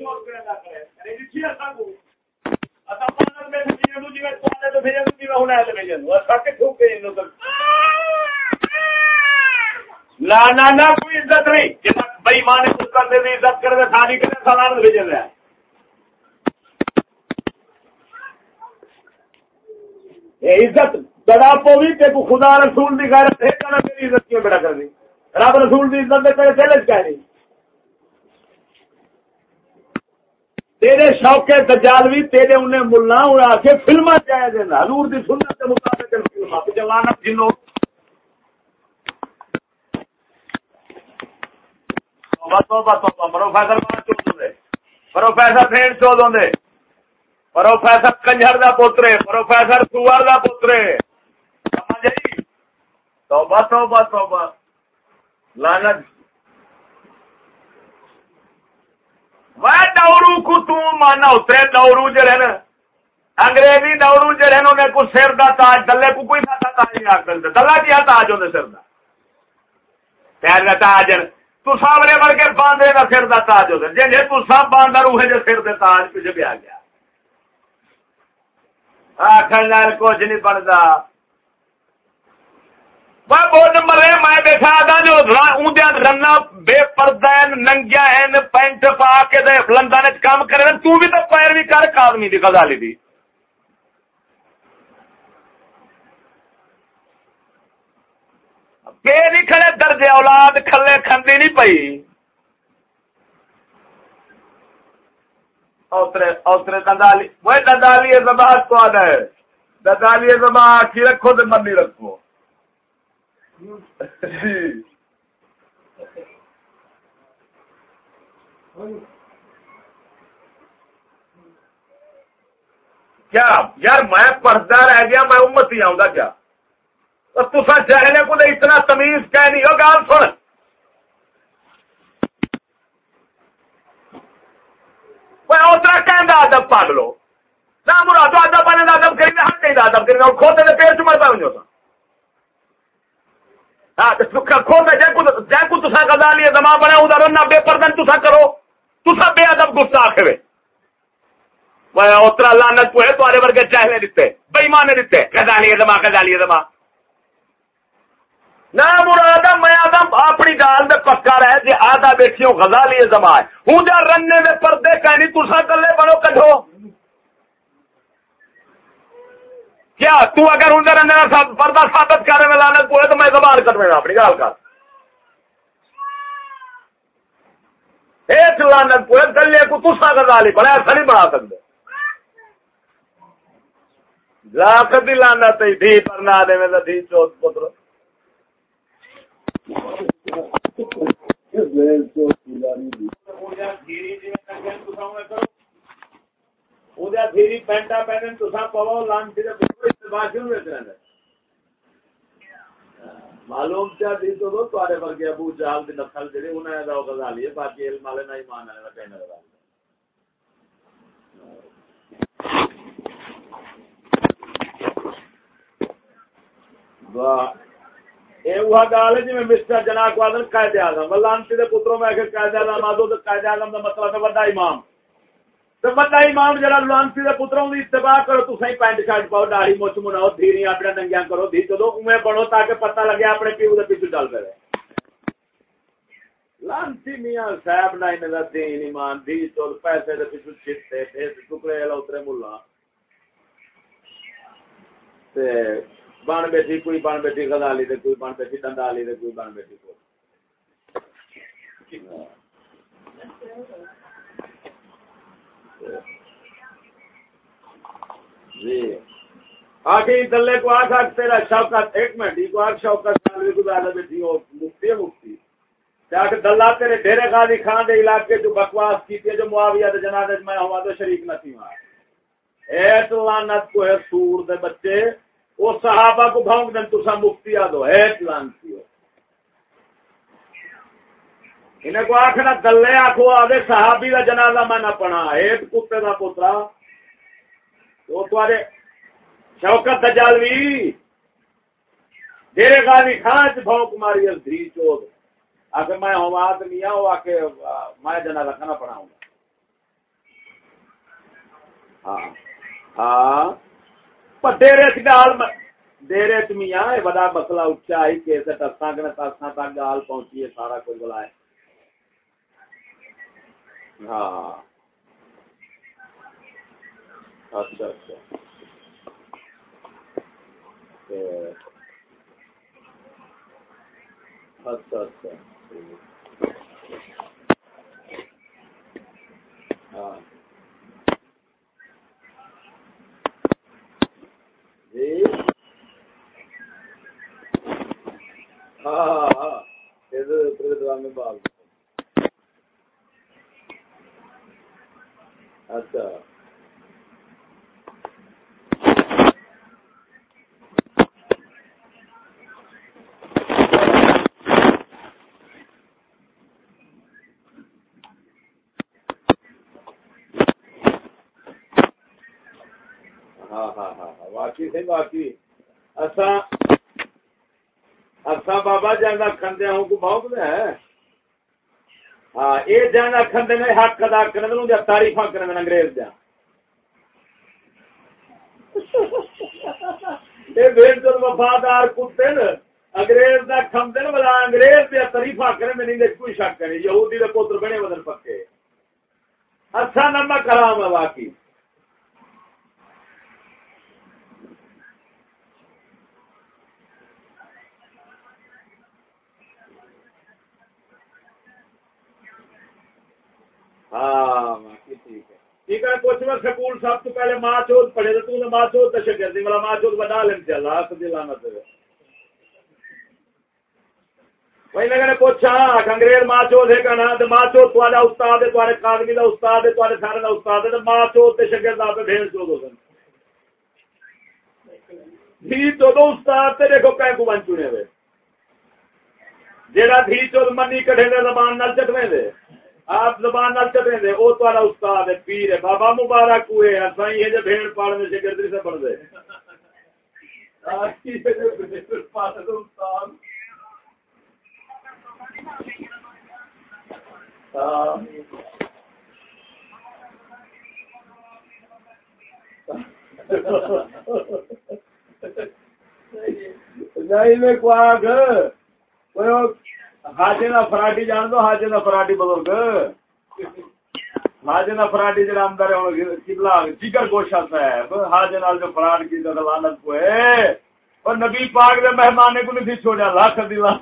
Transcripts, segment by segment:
جی، جی جی کوئی عزت نہیں۔ بھائی ماں نے کچھ کرتے عزت کرے کرے سلام بھیجے رہا عزت پوی تے کو خدا رسول دی غیرت ہے کنا عزت کیوں بڑا کر دی؟ رب رسول دی عزت دے کرے چلے کہہ تیرے شوق دجالوی تیرے انہیں ملنا اڑا کے فلما جائے دینا حضور دی سنت کے مطابق فلما جوانا جنو پروفیسر پروفیسر پروفیسر کنجر دا پوترے، پروفیسر سوار دا پوترے۔ توبہ توبہ توبہ۔ لعنت وہ کو تو مانا اترے ڈورو جڑے نا انگریزی ڈورو جڑے نا انہیں کو سر دا تاج، دلے کو کوئی سا تاج نہیں آ سکتے دلہ کیا تاج ہونے سر دا۔ پیر دا تاج ہے۔ تو سامنے بڑھ کے باندھے دا سر دا تاج ہوتے جی تو سب باندھا روحے جو سر دے تاج پیچھے بھی آ گیا۔ آخر کچھ نہیں بنتا بول مرے میں دیکھا تھا جو رنا بے پردہ ننگیا پینٹ پا کے لندن کام کرے تو بھی تو پیر بھی کر آدمی دی گزالی دی پے نہیں کھڑے درجے اولاد کھلے کھندی نہیں پئی اوترے اوترے دندالی وہ دندالی زبان کو آدھا ہے دندالی زبان آخی رکھو تو منی رکھو کیا؟ یار میں پڑھتا رہ گیا، میں امتی آؤں گا کیا؟ تصا چہنے کو اتنا تمیز کہہ نہیں ہو، گال سن۔ ادب ادب پاگلو۔ نہ مراد بنے ادب کری ہر کہیں ادب کری کھوتے کے پیڑ چمر ہاں، پہ کھوتے جے کو جے کو تسا گدا لیے دما بنے، ادھر نہ بے پردن تسا کرو۔ تسا بے ادب گفتا آخر اترا لانت پوئے تو ورگے چہلے دیتے بے بےمانے دیتے گدا لیے دما گدا لیے دما نہ مراد میں آدم اپنی گال میں پکا رہے جی آدھا بیٹھیوں غزا لیے زما ہے۔ ہوں جا رننے میں پردے کہنی تسا کلے بنو کٹو کیا تو اگر رننے میں پردہ ثابت کرنے میں لانا پوے تو میں زبان کر رہا اپنی گال کا ایک لانت پوے گلے کو تسا غزا لی بڑا ایسا نہیں بنا سکتے۔ لاکھ دی لانا تھی پر نہ دے میں تھی چوت پتر۔ پینٹا پہن پو لان معلوم کیا دی تو تارے ورگے ابو جہل دی نسل جڑی انہاں دا لیے باقی علم والے نہ ایمان والے دا کہنا لگا گال مسٹر جناب قائد آزم لانسی کے پتروں میں قائد آزم آدھو قائد آزم کا مطلب ہے بڑا امام تو بڑا امام جڑا لانسی کے پتروں کی اتباع کرو، تو پینٹ شرٹ پاؤ، داڑھی مچ مناؤ دھیری اپنے ننگیا کرو، دھی چلو اوے بڑھو تاکہ پتہ لگے اپنے پیو کے پیچھے ڈال پہ لانسی میاں صاحب نہ ان دین ایمان، دھی چل، پیسے کے پیچھے چھٹے ٹکڑے اترے ملا۔ بن بیٹھی، کوئی بن بیٹھی گدالی دے، کوئی بن بیٹھی دندالی دے، کوئی بن بیٹھی کو جی۔ دلے کو تیرا شوکت، ایک منٹ کو آگ شوکت سالوی کو زیادہ بیٹھی ہو مفتی ہے، مفتی۔ دلہ تیرے غازی خان دے علاقے جو بکواس کی تھی جو معاویہ دے جنازے میں ہوا، تو شریک نہ تھی وہاں لانت کو ہے سور دے بچے وہ صحابہ کو بھونک دیں تو مفتی آ دو۔ لانتی ہو۔ انہیں کو آخنا دلے آخو آدھے صحابی کا جنازہ میں نہ پڑھا۔ ہیٹ کتے کا پوترا۔ تو تارے شوکت دجالوی میرے گاڑی کھانا چ بھونک ماری دھی چوت آ کے میں ہوں آدمی آؤ آ کے میں جنازہ کھانا پڑھاؤں گا۔ ہاں ہاں۔ پر ڈیرے چ گال ڈیرے چ میاں بڑا مسئلہ اچھا ہی کہ ٹساں کہ ٹساں تک گال پہنچی ہے، سارا کچھ بلائے۔ ہاں اچھا اچھا۔ اچھا اچھا۔ ہاں۔ جی۔ ہاں ہاں ہاں۔ اچھا۔ ہاں، ہاں، ہاں، سے باقی اساں اساں بابا جانا کھندے ہوں کو بہت ہے؟ ہاں یہ جانا کھندے نے حق ادا کرنے نوں یا تعریفاں کرنے انگریز دیا اے بھیڑ جو وفادار کتے نا انگریز دا کھندے نے بلا مطلب انگریز دے کرے میں نہیں کوئی شک کرے۔ یہودی دے پوتر بنے بدل پکے۔ اچھا نمک حرام ہے واقعی۔ ہاں ٹھیک ہے۔ کچھ میں سکول سب تو پہلے ماں چوت پڑھے تو نے ماں چوت شکر سی ماں چوت بنا لیں چل لاکھ دلانا وہی لگا پوچھا انگریز ماں چوت ہے کہنا ماں چوت تا استاد ہے تارے کاغذی کا استاد ہے تارے سارے کا استاد ہے ماں چوت شکر آپ بھیڑ چوت ہو سن۔ دھی چودہ استاد تے دیکھو کہ کو بن چنے ہوئے۔ جہاں دھی چود منی کٹے زبان نال چٹویں دے۔ آپ زبان نال چلے دے؟ او تہاڈا استاد ہے، پیر ہے، بابا مبارک ہوئے اساں یہ جو بھیڑ پاڑنے سے گردری سے پڑھ دے نہیں، میں کو آگ حاجے کا فراڈی جان دو حاجے کا فراڈی بزرگ۔ حاجے کا فراڈی جڑا اندر کبلا جگر گوشا صاحب حاجے نال جو فراڈ کی تو لانت کو ہے اور نبی پاک دے مہمان کو نہیں چھوڑیا لاکھ دلا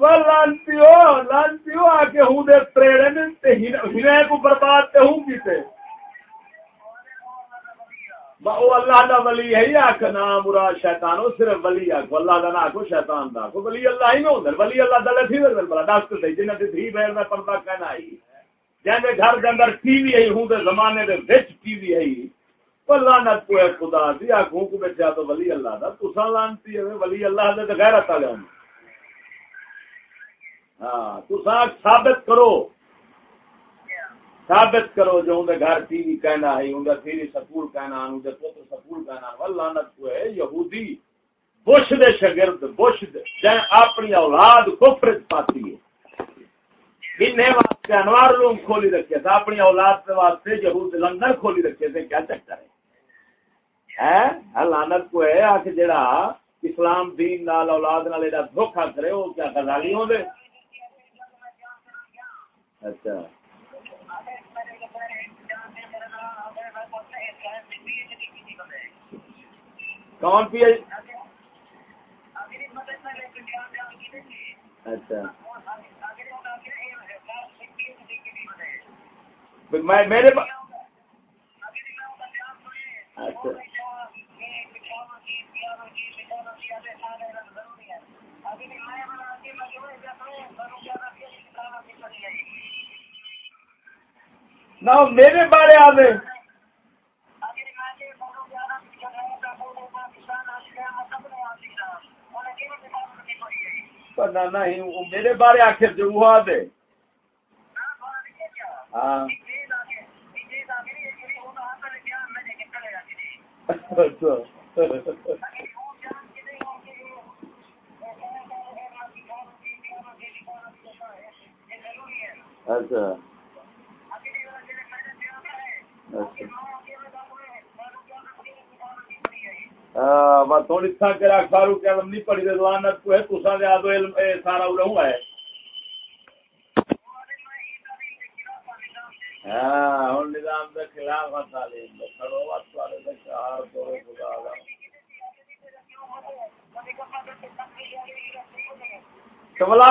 لانتی ہو لانتی ہو آ کے ہوں دے تریڑے کو برباد تے ہوں کیتے وہ اللہ دا ولی ہے یا کہ نام مراد شیطان ہو، صرف ولی ہے۔ اللہ دا نہ کو شیطان دا۔ کو ولی اللہ ہی نہ ہوندا ولی اللہ دا لفظ ہے بلا۔ ڈاکٹر تے جنہ تے تھی بیر میں پردہ کہنا ہے جن دے گھر دے اندر ٹی وی ہے ہوں دے زمانے دے وچ ٹی وی ہے۔ پر لعنت کو خدا دی، آ کو کو بیٹھا تو ولی اللہ دا۔ تساں لعنتی ہے، ولی اللہ دے غیرت والے ہاں تساں ثابت کرو۔ ثابت کرو جو اندر گھر ٹی وی کہنا ہے اندر تیری سکول کہنا ان اندر پتر سکول کہنا ولانت کو ہے یہودی۔ بش دے شگرد بش دے۔ جائیں اپنی اولاد کفر پاتی ہے۔ انہیں واسطے انوار روم کھولی رکھے تھے، اپنی اولاد کے واسطے یہود لندن کھولی رکھے تھے۔ کیا چکر ہے؟ ہاں، لانت کو ہے، آ کے جڑا اسلام دین نال، اولاد نال ایڈا دھوکھا کرے، وہ کیا غزالی ہوں دے؟ اچھا۔ کون پی اچھا۔ میرے اچھا۔ نہ میرے بارے آ آدھے نہیں میرے بارے آخر جو ہوا دے ہاں۔ اچھا۔, اچھا۔ ہاں کہ فاروق نہیں پڑھی لعنت کو ہے دے علم، اے سارا اڑوں ہے۔ ہاں ہن نظام دے خلاف تعلیم دے، کھڑو وقت والے دے تو خدا دا۔ کملا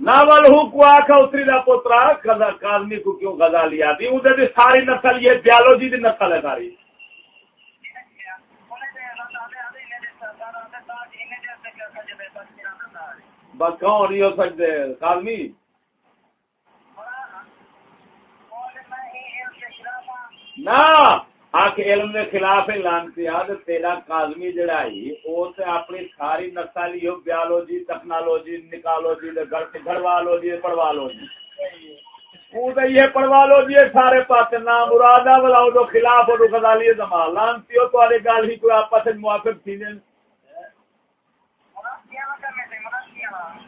ناول ہو کو آکھا، اتری دا پوترا کذا کو کیوں غزا لیا؟ دی، اودے دی ساری نسل، یہ بیالوجی دی نسل ہے ساری۔ بس کون نہیں ہو سکتے؟ کاظمی نہ! آخ علم دے خلاف لانتی آد تیرا کازمی جڑا ہی، او تے اپنی ساری نسل ہی بیالوجی، ٹیکنالوجی، نکالوجی گھر گھروالوجی پڑوالوجی یہ پڑوالو جی سارے پاس نہ مرادہ بلاؤ تو خلاف ہو گدالی دمال لانتی ہو، تو گل ہی کوئی آپس موافق تھی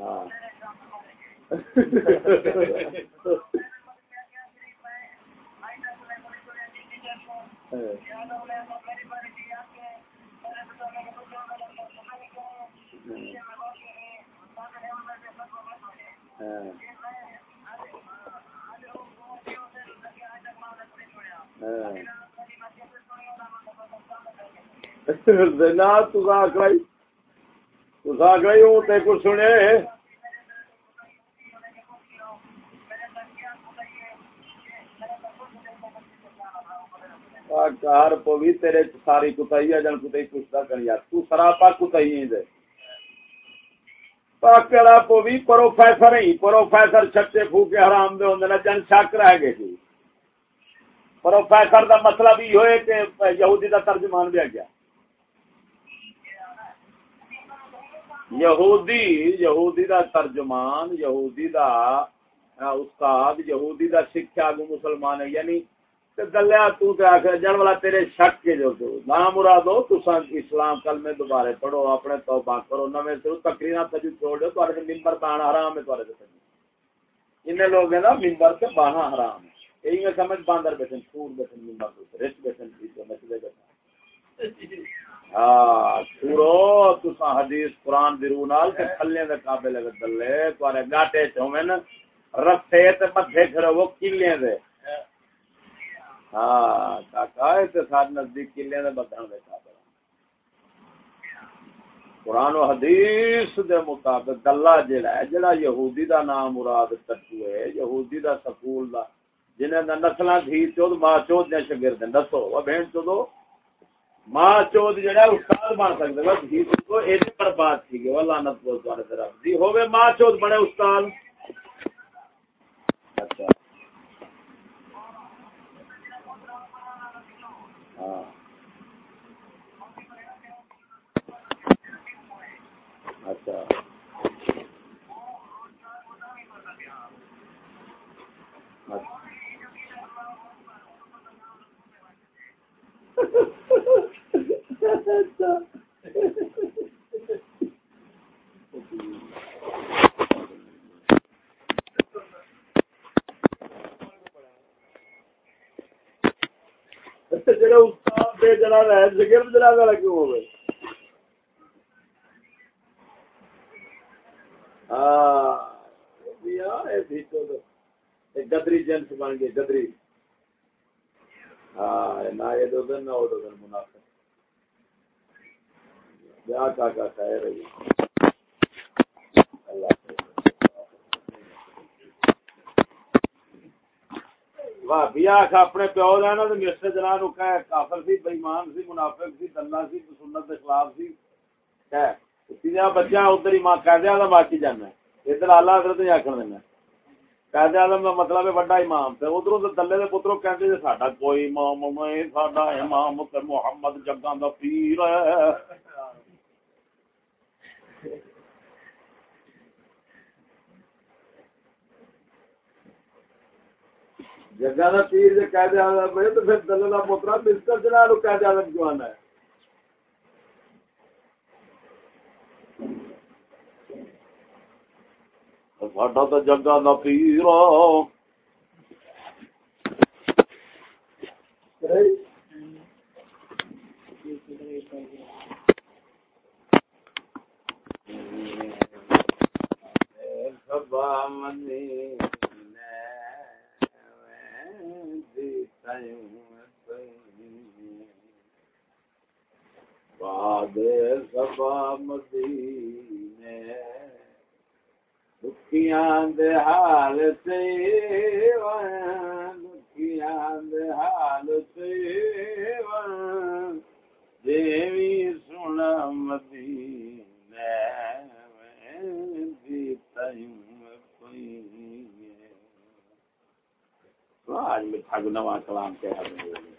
ہاں سنے کار پوی تیرے ساری کتائی ہے جن کتائی پوچھتا کر یار، تو سراپا کتائی دے؟ پاکڑا پوی پروفیسر ہی پروفیسر چھٹے پھوکے حرام دے ہوندے نا جن شک رہ گئے جی۔ پروفیسر دا مسئلہ بھی ہوئے کہ یہودی دا ترجمان بھی آ گیا۔ یہودی یہودی دا ترجمان، یہودی دا استاد، یہودی دا سکھا گو مسلمان ہے۔ یعنی گلیا جن والا تیرے شک کے جو نہ مرادو تسا اسلام کل میں دوبارہ پڑھو، اپنے توبہ کرو، نویں سے تقریر تجو چھوڑ دو تھوڑے ممبر بانا حرام ہے تھوڑے سے ان لوگ ہیں نا ممبر سے بانا حرام ہے۔ یہی میں سمجھ باندر بیٹھن سور بیٹھن ممبر رچ بیٹھن مسئلے بیٹھن۔ ہاں چھوڑو تسا حدیث قرآن درو نال تے کھلے دے قابل دلے تھوڑے گاٹے چومن رسے تے مدھے کھڑو وہ کلے دے۔ ہاں کاکا، اے تے ساتھ نزدیک کلے دے بدھن دے قابل۔ قرآن و حدیث دے مطابق گلا جڑا ہے، جڑا یہودی دا نام مراد کٹو ہے، یہودی دا سکول دا جنہیں دا نسلاں دھی چود ماں چود دے شاگرد دسو او بہن چودو ماں چوت جڑا استاد بن سکدا ہے۔ دھی جی، تھی گئے لانت نت بول تواڈے طرف دی ہوے ماں چوت بنے استاد اچھا ہاں اچھا جڑا استاد دے جڑا ہے شاگرد جڑا والا کیوں ہوے ہاں گدری جنس بن گئے گدری ہاں نہ یہ دو دن نہ وہ دو دن منافع کیا کا کا خیر ہے اللہ بھابی آخ اپنے پیو دے نا تو مسٹر جنا نو کہ کافر سی بےمان سی، منافق سی دلہ سی، سنت کے خلاف سی کہ بچہ ادھر ہی ماں قید اعظم آکی جانا ادھر آلہ حضرت نہیں آخر دینا قید اعظم کا مطلب ہے بڑا امام۔ تے ادھر دلے دے پتروں کہتے جی ساڈا کوئی امام نہیں، ساڈا امام تے محمد جگاں دا پیر ہے۔ جگہ کا پیر سے کہہ دیا بھائی، تو پھر دلے کا پوترا بستر چلا لو کہہ دیا جوانا ہے۔ ساڈا تو جگہ کا پیر سبا منی۔ سبا مدینے دکھیاں دے حال سے دکھیاں دے حال سے دیوی سنا مدینے ہاں، آج میٹھا نواں کلام کہہ رہے